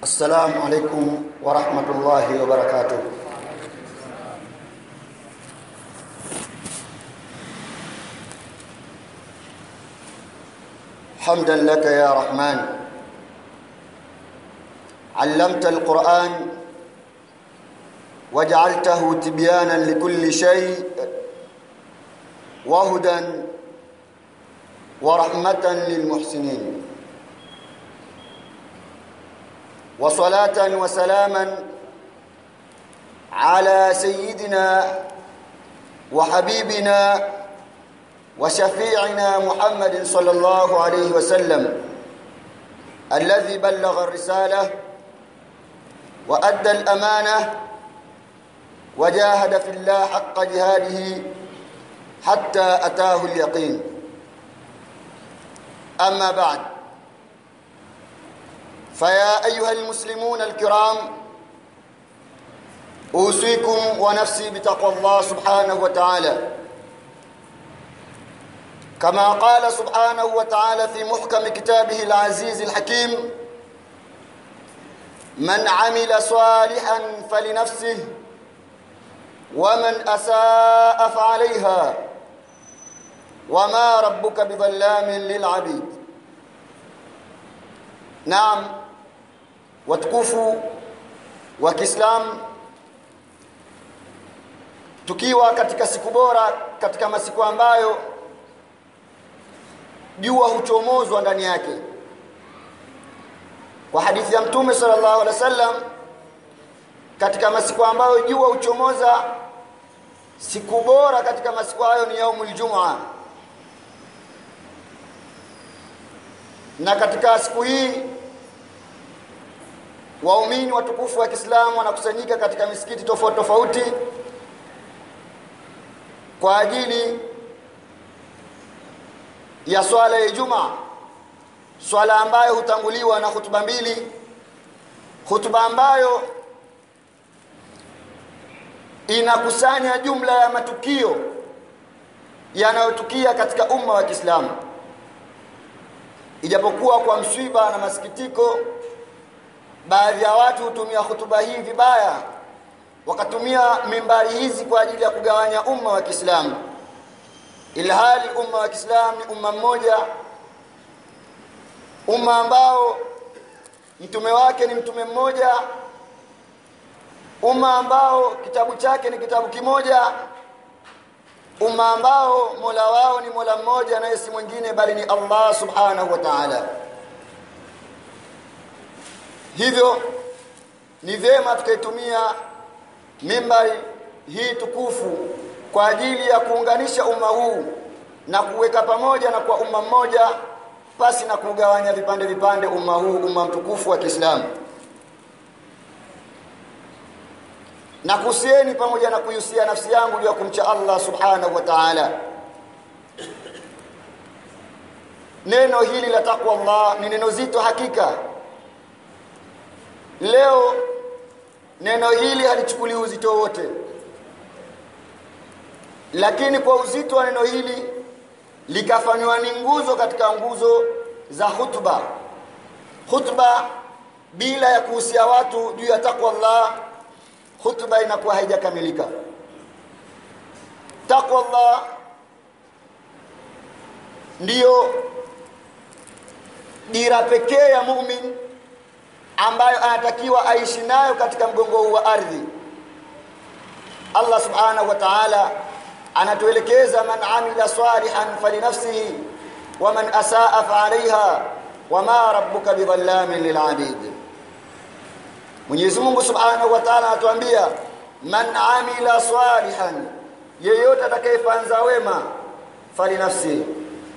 السلام عليكم ورحمة الله وبركاته. حمدا لك يا رحمن. علمت القرآن وجعلته تبيانا لكل شيء وهدى ورحمة للمحسنين. وصلاة وسلاما على سيدنا وحبيبنا وشفيعنا محمد صلى الله عليه وسلم الذي بلغ الرسالة وأدى الأمانة وجاهد في الله حق جهاده حتى أتاه اليقين. أما بعد فيا أيها المسلمون الكرام أوصيكم ونفسي بتقوى الله سبحانه وتعالى. كما قال سبحانه وتعالى في محكم كتابه العزيز الحكيم من عمل صالحا فلنفسه ومن أساء فعليها وما ربك بظلام للعبيد. نعم watukufu wa Kiislamu tukiwa katika siku bora katika masiku ambayo jua huchomozwa ndani yake. Kwa hadithi ya mtume sallallahu alaihi wasallam katika masiku ambayo jua huchomoza siku bora katika masiku hayo ni yaumul jumaa na katika siku hii waumini watukufu wa Kiislamu wanakusanyika katika misikiti tofauti tofauti kwa ajili ya swala ya Ijumaa swala ambayo hutanguliwa na hutuba mbili hutuba ambayo inakusanya jumla ya matukio yanayotukia katika umma wa Kiislamu. Ijapokuwa kwa mswiba na masikitiko baadhi ya watu hutumia hutuba hii vibaya. Wakatumia mimbari hizi kwa ajili ya kugawanya umma wa Kiislamu. Ilhali umma wa Kiislamu ni umma mmoja. Umma ambao mtume wake ni mtume mmoja. Umma ambao kitabu chake ni kitabu kimoja. Umma ambao Mola wao ni Mola mmoja naye si mwingine bali ni Allah subhanahu wa ta'ala hivyo ni vyema tukaitumia mimbari hii tukufu kwa ajili ya kuunganisha umma huu na kuweka pamoja na kwa umma mmoja pasi na kugawanya vipande vipande umma huu umma mtukufu wa Kiislamu. Na kusieni pamoja na kuyusia nafsi yangu ya kumcha Allah subhanahu wa ta'ala. Neno hili la takwa Allah ni neno zito hakika leo neno hili halichukuli uzito wote lakini kwa uzito wa neno hili likafanywa ni nguzo katika nguzo za hutuba hutuba bila ya kuhusia watu juu ya takwa Allah hutuba inakuwa haijakamilika. Takwa Allah ndiyo dira pekee ya mumin ambayo anatakiwa aishi nayo katika mgongo huu wa ardhi. Allah subhanahu wa ta'ala anatuelekeza man amila salihan falinafsihi wa man asaa fa'alayha wama rabbuka bidhallamin lil'abid. Mwenyezi Mungu subhanahu wa ta'ala anatuambia man amila salihan yeyote atakayefanya wema falinafsihi.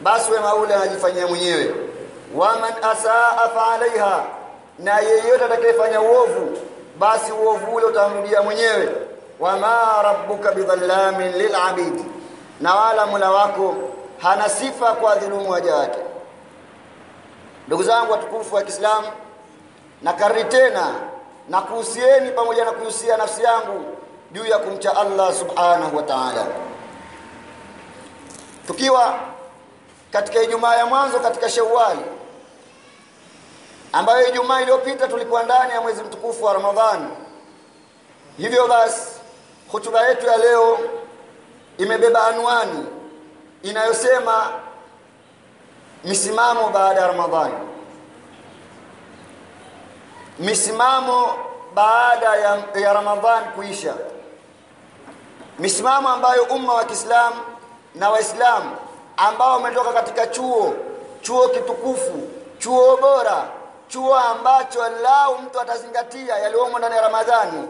Basi wema ule anajifanyia mwenyewe. Wa man asaa fa'alayha na yeyote atakayefanya uovu basi uovu ule utamrudia mwenyewe. Wama rabbuka bidhallamin lilabid. Na wala mula wako hana sifa kwa dhulumu waja wake. Ndugu zangu watukufu wa Kiislamu na karri tena na kuhusieni pamoja na kuhusia nafsi yangu juu ya kumcha Allah subhanahu wa ta'ala. Tukiwa katika Ijumaa ya mwanzo katika Shawwal ambayo Ijumaa iliyopita tulikuwa ndani ya mwezi mtukufu wa Ramadhani. Hivyo basi hotuba yetu ya leo imebeba anwani inayosema misimamo baada ya Ramadhani. Misimamo baada ya, ya Ramadhani kuisha. Misimamo ambayo umma wa Kiislamu na Waislamu ambao wametoka katika chuo chuo kitukufu chuo bora chuo ambacho lau mtu atazingatia yaliomo ndani ya Ramadhani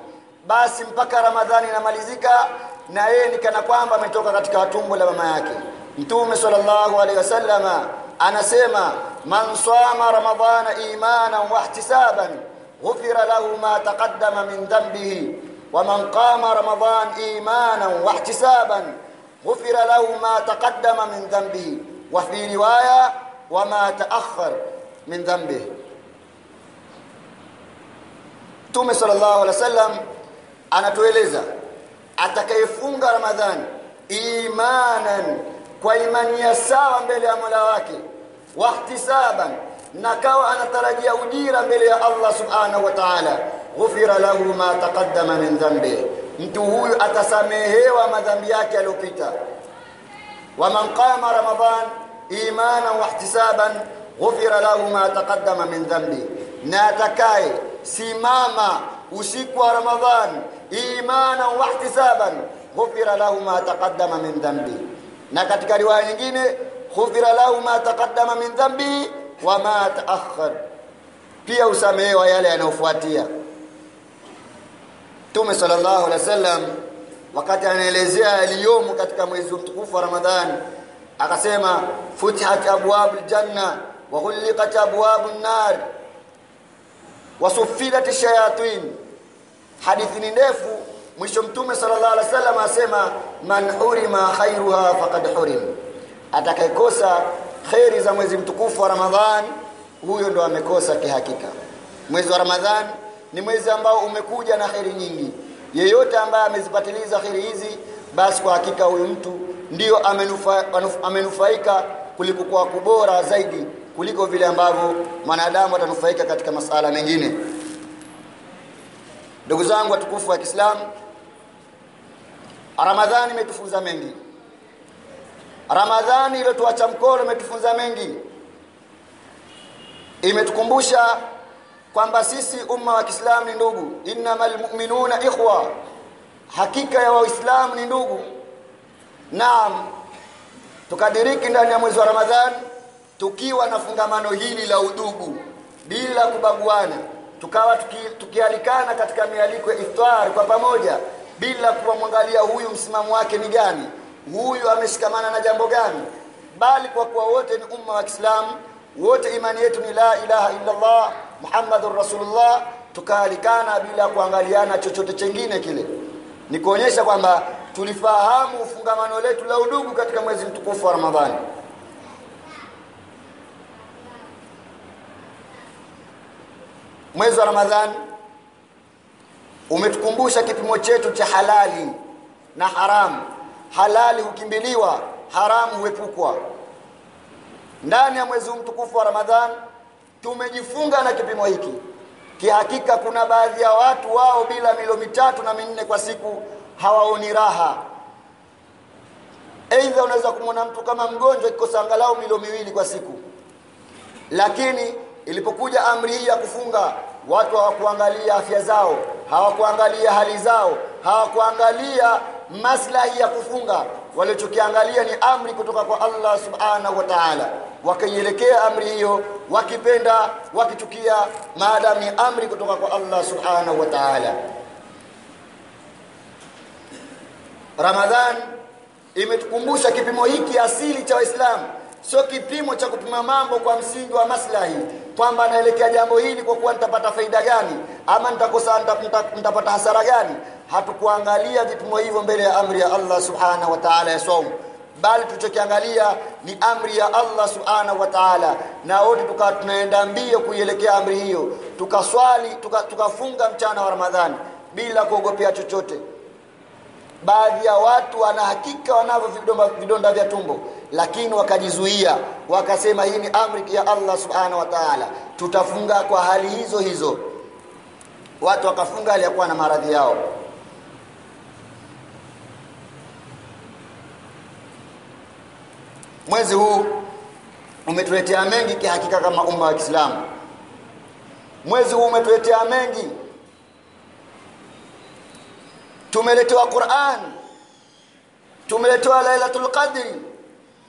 basi mpaka Ramadhani inamalizika na yeye ni kana kwamba ametoka katika tumbo la mama yake. Mtume sallallahu alaihi wasallama anasema man sama ramadhana imanan wa ihtisaban ghufira lahu ma taqaddama min dhanbihi wa man qama ramadan imanan wa ihtisaban ghufira lahu ma taqaddama min dhanbihi wa fi riwaya wa ma ta'akhkhar min dhanbihi Mtume sallallahu alaihi wasallam anatueleza atakayefunga Ramadhani imanan kwa imani ya sawa mbele ya Mola wake wahtisaban na kawa anatarajia ujira mbele ya Allah subhanahu wa ta'ala ghufira lahu ma taqaddama min dhanbi. Mtu huyu atasamehewa madhambi yake aliyopita wa man qama ramadan imanan wahtisaban ghufira lahu ma taqaddama min dhanbi. Na atakaye simama usiku wa ramadhan wa ihtisaban ghufira lahu ma taqaddama min dhanbi. Na katika riwaya nyingine ghufira lahu ma taqaddama min dhanbi wa ma ta'akhkhar. Pia usamehewa yale yanayofuatia. Mtume sallallahu alaihi wasallam wakati anaelezea yaliyomo katika mwezi mtukufu wa Ramadhani akasema futihat abwabul janna wa ghulqat abwabun nar wa suffidat shayatin. Hadithi ni ndefu. Mwisho mtume sallallahu alaihi wasallam asema man hurima khairuha faqad hurim. Atakayekosa khairi za mwezi mtukufu wa Ramadhan huyo ndo amekosa kihakika. Mwezi wa ramadhani ni mwezi ambao umekuja na khairi nyingi. Yeyote ambaye amezipatiliza khairi hizi basi kwa hakika huyu mtu ndiyo amenufa, amenufaika kuliko kwa kubora zaidi kuliko vile ambavyo mwanadamu atanufaika katika masala mengine. Ndugu zangu watukufu wa Kiislamu Ramadhani imetufunza mengi. Ramadhani iliyotuacha mkono imetufunza mengi. Imetukumbusha kwamba sisi umma wa Kiislamu ni ndugu. Innamal mu'minuna ikhwa. Hakika ya waislamu ni ndugu. Naam tukadiriki ndani ya mwezi wa Ramadhani tukiwa na fungamano hili la udugu bila kubaguana tukawa tuki, tukialikana katika mialiko ya iftar kwa pamoja bila kuwamwangalia huyu msimamo wake ni gani huyu ameshikamana na jambo gani bali kwa kuwa wote ni umma wa Kiislamu wote imani yetu ni la ilaha illa Allah Muhammadur Rasulullah tukaalikana bila kuangaliana chochote chengine kile. Ni kuonyesha kwamba tulifahamu fungamano letu la udugu katika mwezi mtukufu wa Ramadhani mwezi wa Ramadhani umetukumbusha kipimo chetu cha halali na haramu. Halali hukimbiliwa haramu huepukwa. Ndani ya mwezi mtukufu wa Ramadhan tumejifunga na kipimo hiki. Kihakika kuna baadhi ya watu wao bila milo mitatu na minne kwa siku hawaoni raha. Aidha unaweza kumwona mtu kama mgonjwa kikosa angalau milo miwili kwa siku. Lakini ilipokuja amri hii ya kufunga watu hawakuangalia afya zao hawakuangalia hali zao hawakuangalia maslahi ya kufunga. Walichokiangalia ni amri kutoka kwa Allah subhanahu wa ta'ala. Wakaielekea amri hiyo wakipenda wakichukia maadamu ni amri kutoka kwa Allah subhanahu wa ta'ala. Ramadhan imetukumbusha kipimo hiki asili cha Waislamu sio kipimo cha kupima mambo kwa msingi wa maslahi kwamba naelekea jambo hili kwa kuwa nitapata faida gani ama nitakosa nitapata hasara gani. Hatukuangalia vipimo hivyo mbele ya amri ya Allah subhanahu wa ta'ala ya somo bali tulichokiangalia ni amri ya Allah subhanahu wa ta'ala. Na wote tukawa tunaenda mbio kuielekea amri hiyo. Tukaswali tukafunga tuka mchana wa Ramadhani bila kuogopea chochote baadhi ya watu wana hakika wanavyo vidonda, vidonda vya tumbo lakini wakajizuia wakasema hii ni amri ya Allah subhanahu wa ta'ala. Tutafunga kwa hali hizo hizo. Watu wakafunga aliyakuwa na maradhi yao. Mwezi huu umetuletea mengi kihakika kama umma wa Kiislamu. Mwezi huu umetuletea mengi tumeletewa Qur'an. Tumeletewa Lailatul Qadri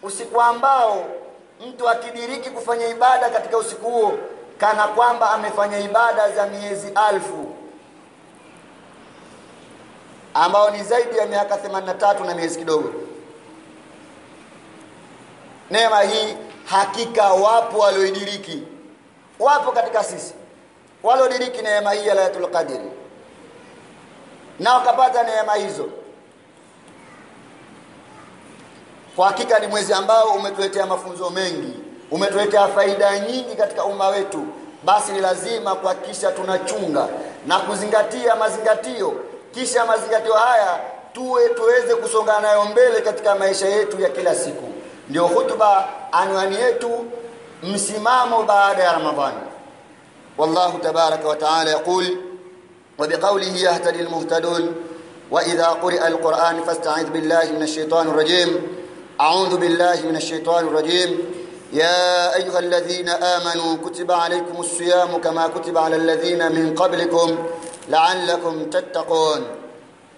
usiku ambao mtu akidiriki kufanya ibada katika usiku huo kana kwamba amefanya ibada za miezi alfu ambao ni zaidi ya miaka 83 na miezi kidogo. Neema hii hakika wapo walioidiriki. Wapo katika sisi. Waliodiriki neema hii ya Lailatul Qadr na wakapata neema hizo. Kwa hakika ni mwezi ambao umetuletea mafunzo mengi umetuletea faida nyingi katika umma wetu. Basi ni lazima kuhakikisha tunachunga na kuzingatia mazingatio. Kisha mazingatio haya tuwe tuweze kusonga nayo mbele katika maisha yetu ya kila siku. Ndio hutuba anwani yetu msimamo baada ya ramadhani. Wallahu tabaraka wa taala yaqul وبقوله يهتدي المهتدون وإذا قرئ القرآن فاستعذ بالله من الشيطان الرجيم. أعوذ بالله من الشيطان الرجيم. يا أيها الذين آمنوا كتب عليكم الصيام كما كتب على الذين من قبلكم لعلكم تتقون.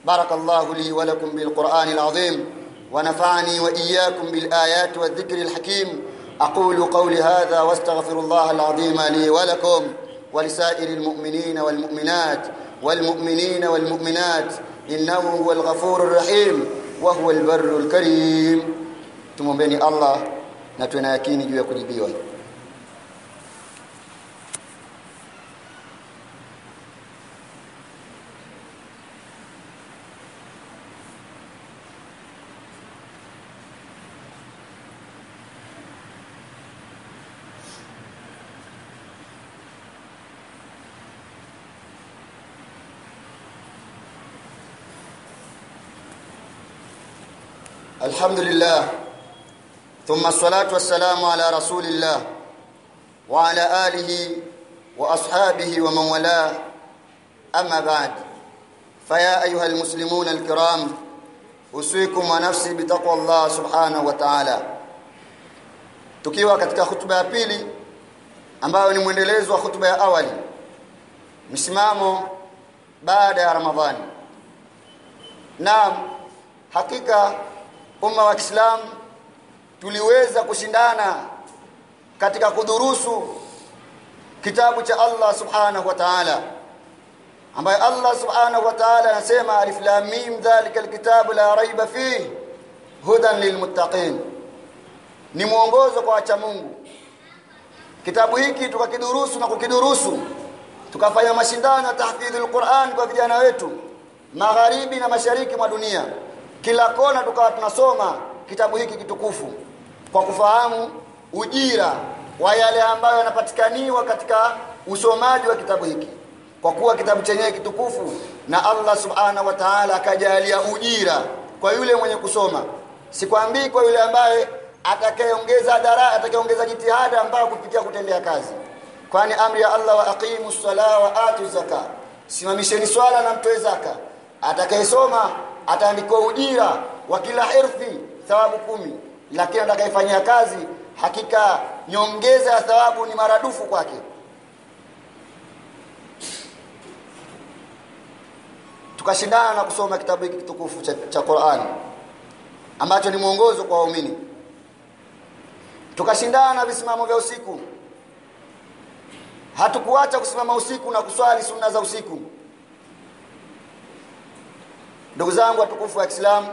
بارك الله لي ولكم بالقرآن العظيم ونفعني وإياكم بالآيات والذكر الحكيم. أقول قولي هذا واستغفر الله العظيم لي ولكم ولسائر المؤمنين والمؤمنات. والمؤمنين والمؤمنات إنه هو الغفور الرحيم وهو البر الكريم. تمومبeni Allah na juu ya kujibiwa. alhamdulillah. Thumma salatu wassalamu ala rasulillah wa ala alihi wa ashabihi wa man wala. Amma ba'd. Faya ayuha almuslimuna alkiram usikum wa nafsi bitaqwa Allah subhanahu wa ta'ala. Tukiwa katika hutuba ya pili ambayo ni mwendelezo wa khutba ya awali msimamo baada ya ramadhani. Naam hakika umma wa Kiislamu tuliweza kushindana katika kudurusu kitabu cha Allah subhanahu wa ta'ala ambaye Allah subhanahu wa ta'ala anasema alif lam mim dhalika alkitabu la raiba fihi hudan lilmuttaqin. Ni mwongozo kwa wacha Mungu. Kitabu hiki tukakidurusu na kukidurusu tukafanya mashindano ya tahfidhul Qur'an kwa vijana wetu magharibi na mashariki mwa dunia kila kona tukawa tunasoma kitabu hiki kitukufu kwa kufahamu ujira wa yale ambayo yanapatikaniwa katika usomaji wa kitabu hiki. Kwa kuwa kitabu chenyewe kitukufu na Allah subhanahu wa ta'ala akajalia ujira kwa yule mwenye kusoma. Sikwambii kwa yule ambaye atakayeongeza dara atakayeongeza jitihada ambayo kupitia kutendea kazi. Kwani amri ya Allah wa aqimu sala wa atu zaka simamisheni swala na mtoe zaka. Atakayesoma ataandikwa ujira wa kila hirfi thawabu kumi. Lakini atakayefanyia kazi hakika nyongeza ya thawabu ni maradufu kwake. Tukashindana na kusoma kitabu hiki kitukufu cha, cha Qur'an ambacho ni mwongozo kwa waumini. Tukashindana na visimamo vya usiku. Hatukuacha kusimama usiku na kuswali sunna za usiku ndugu zangu watukufu wa Islam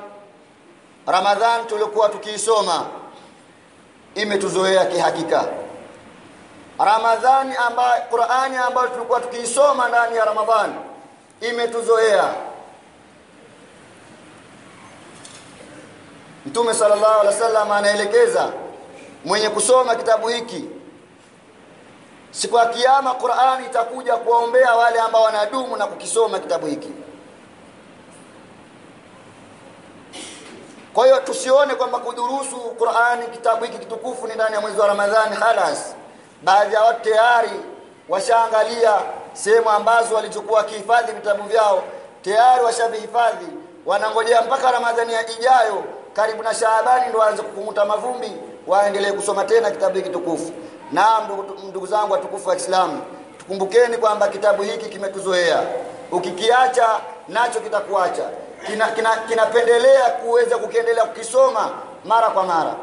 Ramadhan tulikuwa tukiisoma imetuzoea kihakika. Ramadhani ambayo Qur'ani ambayo tulikuwa tukiisoma ndani ya Ramadhani imetuzoea. Mtume sallallahu alaihi wasallam anaelekeza mwenye kusoma kitabu hiki siku ya kiyama Qur'ani itakuja kuwaombea wale ambao wanadumu na kukisoma kitabu hiki kwa hiyo tusione kwamba kudurusu Qur'ani kitabu hiki kitukufu ni ndani ya mwezi wa Ramadhani halas baadhi ya watu tayari washaangalia sehemu ambazo walichukua kihifadhi vitabu vyao tayari washavihifadhi. Wanangojea mpaka Ramadhani ijayo karibu na Shaabani ndio waanze kukunguta mavumbi waendelee kusoma tena kitabu hiki kitukufu. Naam ndugu zangu watukufu wa Kiislamu tukumbukeni kwamba kitabu hiki kimetuzoea. Ukikiacha nacho kitakuacha kinapendelea kina, kina kuweza kukiendelea kukisoma mara kwa mara.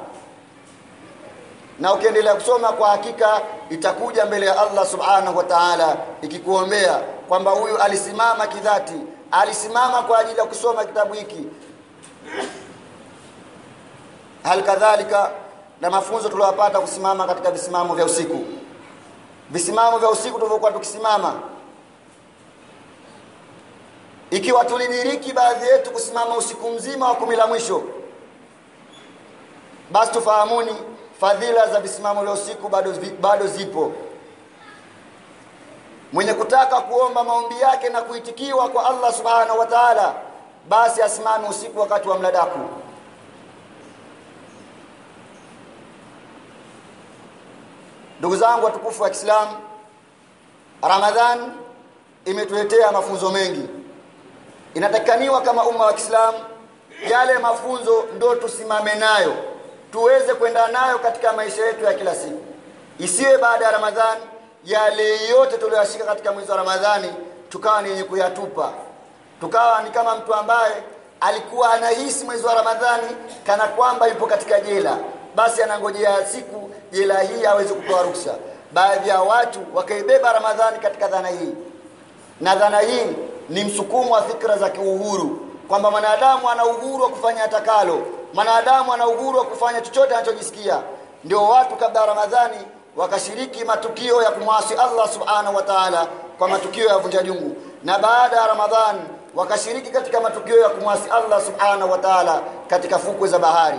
Na ukiendelea kusoma kwa hakika itakuja mbele ya Allah subhanahu wa ta'ala ikikuombea kwamba huyu alisimama kidhati alisimama kwa ajili ya kusoma kitabu hiki. Hal kadhalika na mafunzo tuliyopata kusimama katika visimamo vya usiku. Visimamo vya usiku tulivyokuwa tukisimama ikiwa tulidiriki baadhi yetu kusimama usiku mzima wa kumi la mwisho basi tufahamuni fadhila za visimamo vya usiku bado, bado zipo. Mwenye kutaka kuomba maombi yake na kuitikiwa kwa Allah subhanahu wa ta'ala basi asimame usiku wakati wa mladaku. Ndugu zangu watukufu wa Kiislamu Ramadhan imetuletea mafunzo mengi inatakaniwa kama umma wa Kiislamu yale mafunzo ndo tusimame nayo tuweze kwenda nayo katika maisha yetu ya kila siku. Isiwe baada ya Ramadhani yale yote tuliyoshika katika mwezi wa Ramadhani tukawa ni kuyatupa. Tukawa ni kama mtu ambaye alikuwa anahisi mwezi wa Ramadhani kana kwamba yupo katika jela. Basi anangojea siku jela hii aweze kupewa ruksa baadhi ya watu wakaibeba Ramadhani katika dhana hii. Na dhana hii ni msukumo wa fikra za kiuhuru kwamba mwanadamu ana uhuru wa kufanya atakalo mwanadamu ana uhuru wa kufanya chochote anachojisikia. Ndio watu kabla Ramadhani wakashiriki matukio ya kumwasi Allah subhanahu wa ta'ala kwa matukio ya vunja jungu. Na baada ya Ramadhani wakashiriki katika matukio ya kumwasi Allah subhanahu wa ta'ala katika fukwe za bahari.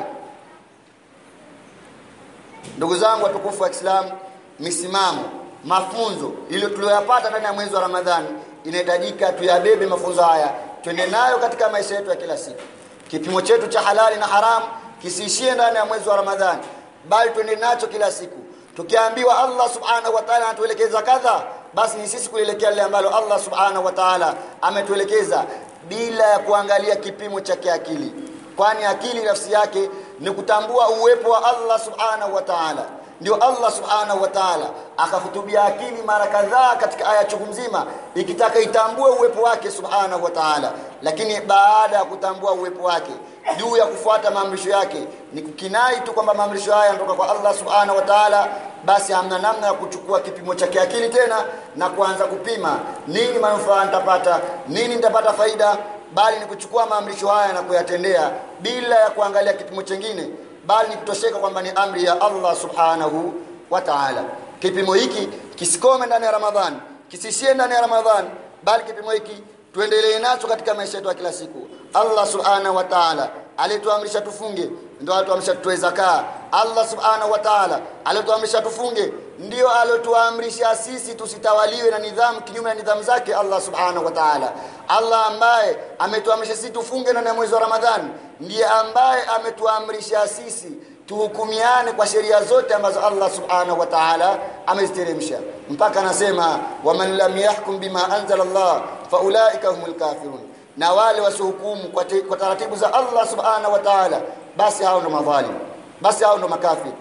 Ndugu zangu watukufu wa Kiislamu misimamo mafunzo ile tuliyoyapata ndani ya mwezi wa Ramadhani inahitajika tuyabebe mafunzo haya. Twende nayo katika maisha yetu ya kila siku. Kipimo chetu cha halali na haramu kisiishie ndani ya mwezi wa Ramadhani bali twende nacho kila siku. Tukiambiwa Allah subhanahu wa ta'ala anatuelekeza kadha basi ni sisi kuelekea lile ambalo Allah subhanahu wa ta'ala ametuelekeza bila ya kuangalia kipimo cha kiakili. Kwani akili nafsi yake ni kutambua uwepo wa Allah subhanahu wa ta'ala ndio Allah subhanahu wa ta'ala akahutubia akili mara kadhaa katika aya chungu mzima ikitaka itambue uwepo wake subhanahu wa ta'ala. Lakini baada ya kutambua uwepo wake juu ya kufuata maamrisho yake ni kukinai tu kwamba maamrisho haya yanatoka kwa Allah subhanahu wa ta'ala basi hamna namna ya kuchukua kipimo cha kiakili tena na kuanza kupima nini manufaa nitapata nini nitapata faida bali ni kuchukua maamrisho haya na kuyatendea bila ya kuangalia kipimo chengine bali ni kutosheka kwamba ni amri ya Allah subhanahu wa ta'ala. Kipimo hiki kisikome ndani ya Ramadhani kisishie ndani ya Ramadhani bali kipimo hiki tuendelee nacho katika maisha yetu ya kila siku. Allah subhanahu wa ta'ala alituamrisha tufunge ndio alituamrisha tutoe zaka. Allah subhanahu wa ta'ala alituamrisha tufunge. Ndio aliotuamrisha sisi tusitawaliwe na nidhamu kinyume na nidhamu zake Allah subhanahu wa ta'ala. Allah ambaye ametuamrisha sisi tufunge ya mwezi wa Ramadhani ndiye ambaye ametuamrisha sisi tuhukumiane kwa sheria zote ambazo Allah subhanahu wa ta'ala ameziteremsha. Mpaka anasema waman lam yahkum bima anzala Allah faulaika humul kafirun. Na wale wasiohukumu kwa, kwa taratibu za Allah subhanahu wa ta'ala basi hao ndo madhalim. Basi hao ndo makafiri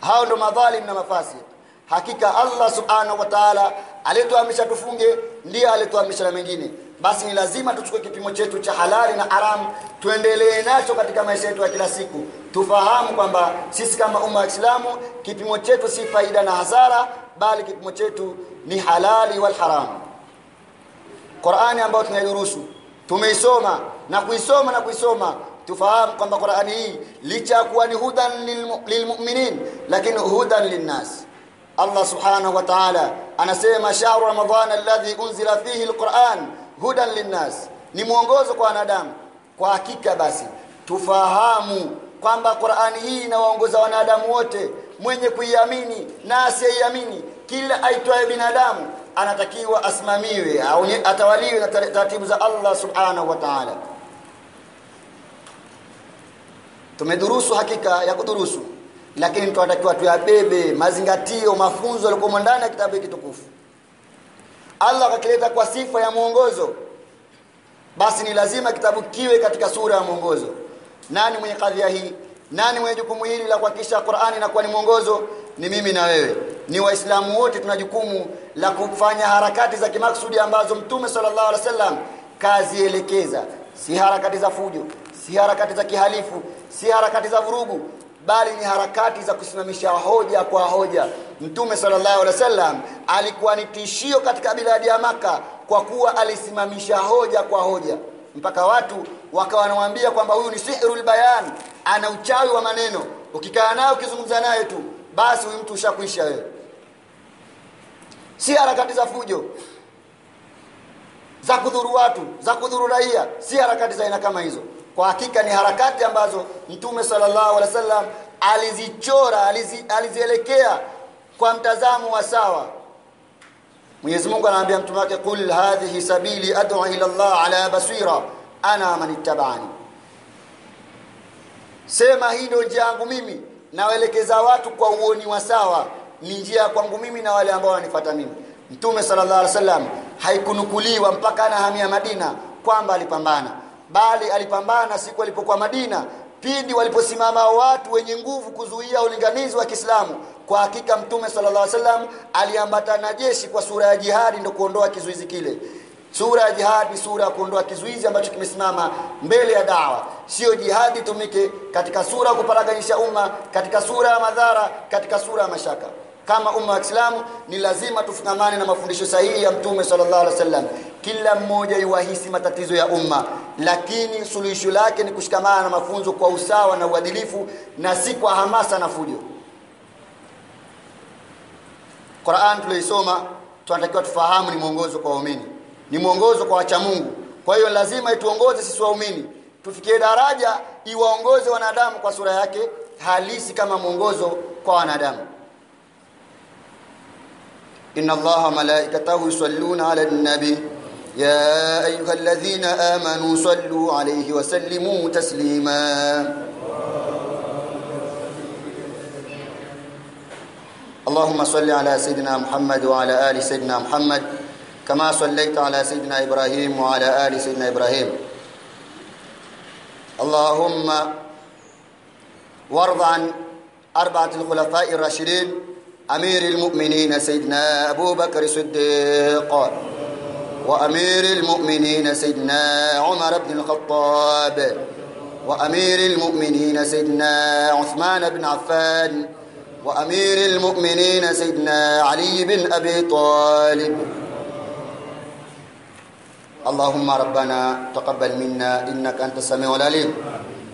hao ndo madhalim na mafasi. Hakika Allah subhanahu wa ta'ala alituamrisha tufunge ndiye alituamrisha na mengine. Basi ni lazima tuchukue kipimo chetu cha halali na haram tuendelee nacho katika maisha yetu ya kila siku. Tufahamu kwamba sisi kama umma wa Islamu kipimo chetu si faida na hasara bali kipimo chetu ni halali wal haram. Qur'ani ambayo tunaidurusu tumeisoma na kuisoma na kuisoma tufahamu kwamba Qur'ani hii licha kuwa ni hudan lilmu'minin lakini hudan linnas Allah subhanahu wa ta'ala anasema shahru ramadhan alladhi unzila fihi alquran hudan linnas ni mwongozo kwa wanadamu. Kwa hakika basi tufahamu kwamba Qur'ani hii inawaongoza wanadamu wote. Mwenye kuiamini na asiyeiamini kila aitwaye binadamu anatakiwa asimamiwe au atawaliwe na taratibu za Allah subhanahu wa ta'ala tumedurusu hakika ya kudurusu lakini tunatakiwa tuyabebe mazingatio mafunzo yaliokuwa ndani ya kitabu hiki tukufu. Allah akakileta kwa sifa ya mwongozo basi ni lazima kitabu kiwe katika sura ya mwongozo. Nani mwenye kadhia hii? Nani mwenye jukumu hili la kuhakikisha Qur'ani inakuwa ni mwongozo? Ni mimi na wewe. Ni waislamu wote tuna jukumu la kufanya harakati za kimaksudi ambazo mtume sallallahu alaihi wasallam kazielekeza. Si harakati za fujo si harakati za kihalifu si harakati za vurugu bali ni harakati za kusimamisha hoja kwa hoja. Mtume sallallahu alaihi wasallam alikuwa ni tishio katika biladi ya maka kwa kuwa alisimamisha hoja kwa hoja. Mpaka watu wakawa wanamwambia kwamba huyu ni sihrul bayan ana uchawi wa maneno. Ukikaa naye ukizungumza naye tu basi huyu mtu ushakwisha wewe. Si harakati za fujo za kudhuru watu za kudhuru raia. Si harakati za aina kama hizo kwa hakika ni harakati ambazo mtume sallallahu alaihi wasallam alizichora alizi, alizielekea kwa mtazamo wa sawa. Mwenyezi Mungu anaambia mtume wake qul hadhihi sabili ad'u ila Allah ala basira ana manittabani, Sema hii ndio njia yangu mimi nawaelekeza watu kwa uoni wa sawa. Ni njia kwangu mimi na wale ambao wananifuata mimi. Mtume sallallahu alaihi wasallam haikunukuliwa mpaka anahamia Madina kwamba alipambana bali alipambana siku alipokuwa Madina pindi waliposimama watu wenye nguvu kuzuia ulinganizi wa Kiislamu. Kwa hakika mtume sallallahu alaihi wasallam aliambatana jeshi kwa sura ya jihadi ndio kuondoa kizuizi kile. Sura ya jihadi ni sura ya kuondoa kizuizi ambacho kimesimama mbele ya dawa. Sio jihadi tumike katika sura ya kuparaganisha umma katika sura ya madhara katika sura ya mashaka. Kama umma wa Kiislamu ni lazima tufungamane na mafundisho sahihi ya Mtume sallallahu alaihi wasallam kila mmoja yuwahisi matatizo ya umma lakini suluhisho lake ni kushikamana na mafunzo kwa usawa na uadilifu na si kwa hamasa na fujo. Qur'an tuliisoma tunatakiwa tufahamu ni mwongozo kwa waumini ni mwongozo kwa wacha Mungu. Kwa hiyo lazima ituongoze sisi waumini tufikie daraja iwaongoze wanadamu kwa sura yake halisi kama mwongozo kwa wanadamu. Inna allaha malaikatahu yusalluna ala nabi. يا أيها الذين آمنوا صلوا عليه وسلموا تسليما. اللهم صل على سيدنا محمد وعلى آل سيدنا محمد كما صليت على سيدنا إبراهيم وعلى آل سيدنا إبراهيم. اللهم وارض عن أربعة الخلفاء الراشدين أمير المؤمنين سيدنا أبو بكر الصديق. وأمير المؤمنين سيدنا عمر بن الخطاب وأمير المؤمنين سيدنا عثمان بن عفان وأمير المؤمنين سيدنا علي بن أبي طالب. اللهم ربنا تقبل منا إنك أنت السميع العليم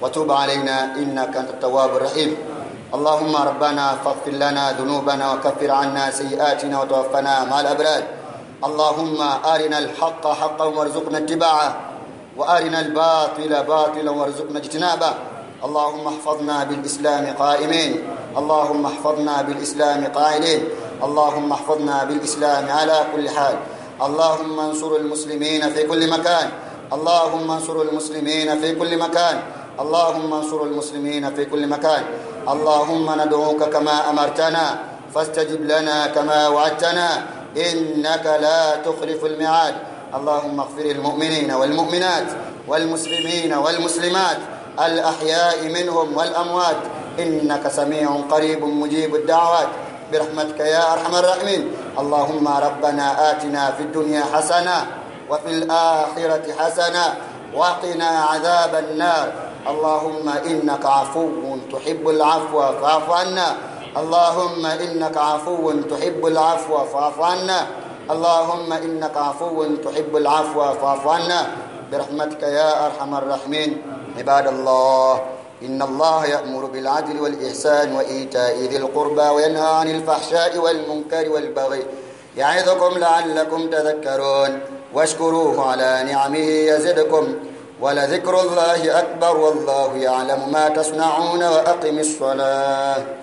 وتوب علينا إنك أنت التواب الرحيم. اللهم ربنا فاغفر لنا ذنوبنا وكفر عنا سيئاتنا وتوفنا مع الأبرار. اللهم أرنا الحق حقا وارزقنا اتباعه وأرنا الباطل باطلا وارزقنا اجتنابه. اللهم احفظنا بالإسلام قائمين اللهم احفظنا بالإسلام قائلين اللهم احفظنا بالإسلام على كل حال. اللهم انصر المسلمين في كل مكان اللهم انصر المسلمين في كل مكان اللهم انصر المسلمين في كل مكان. اللهم ندعوك كما أمرتنا فاستجب لنا كما وعدتنا. إنك لا تخلف الميعاد. اللهم اغفر المؤمنين والمؤمنات والمسلمين والمسلمات الأحياء منهم والأموات. إنك سميع قريب مجيب الدعوات. برحمتك يا أرحم الراحمين. اللهم ربنا آتنا في الدنيا حسنة وفي الآخرة حسنة وقنا عذاب النار. اللهم إنك عفو تحب العفو فاعف عنا. اللهم إنك عفو تحب العفو فاعف عنا. اللهم إنك عفو تحب العفو فاعف عنا. برحمتك يا أرحم الراحمين. عباد الله إن الله يأمر بالعدل والإحسان وإيتاء ذي القربى وينهى عن الفحشاء والمنكر والبغي يعظكم لعلكم تذكرون. واشكروه على نعمه يزدكم. ولذكر الله أكبر والله يعلم ما تصنعون وأقم الصلاة.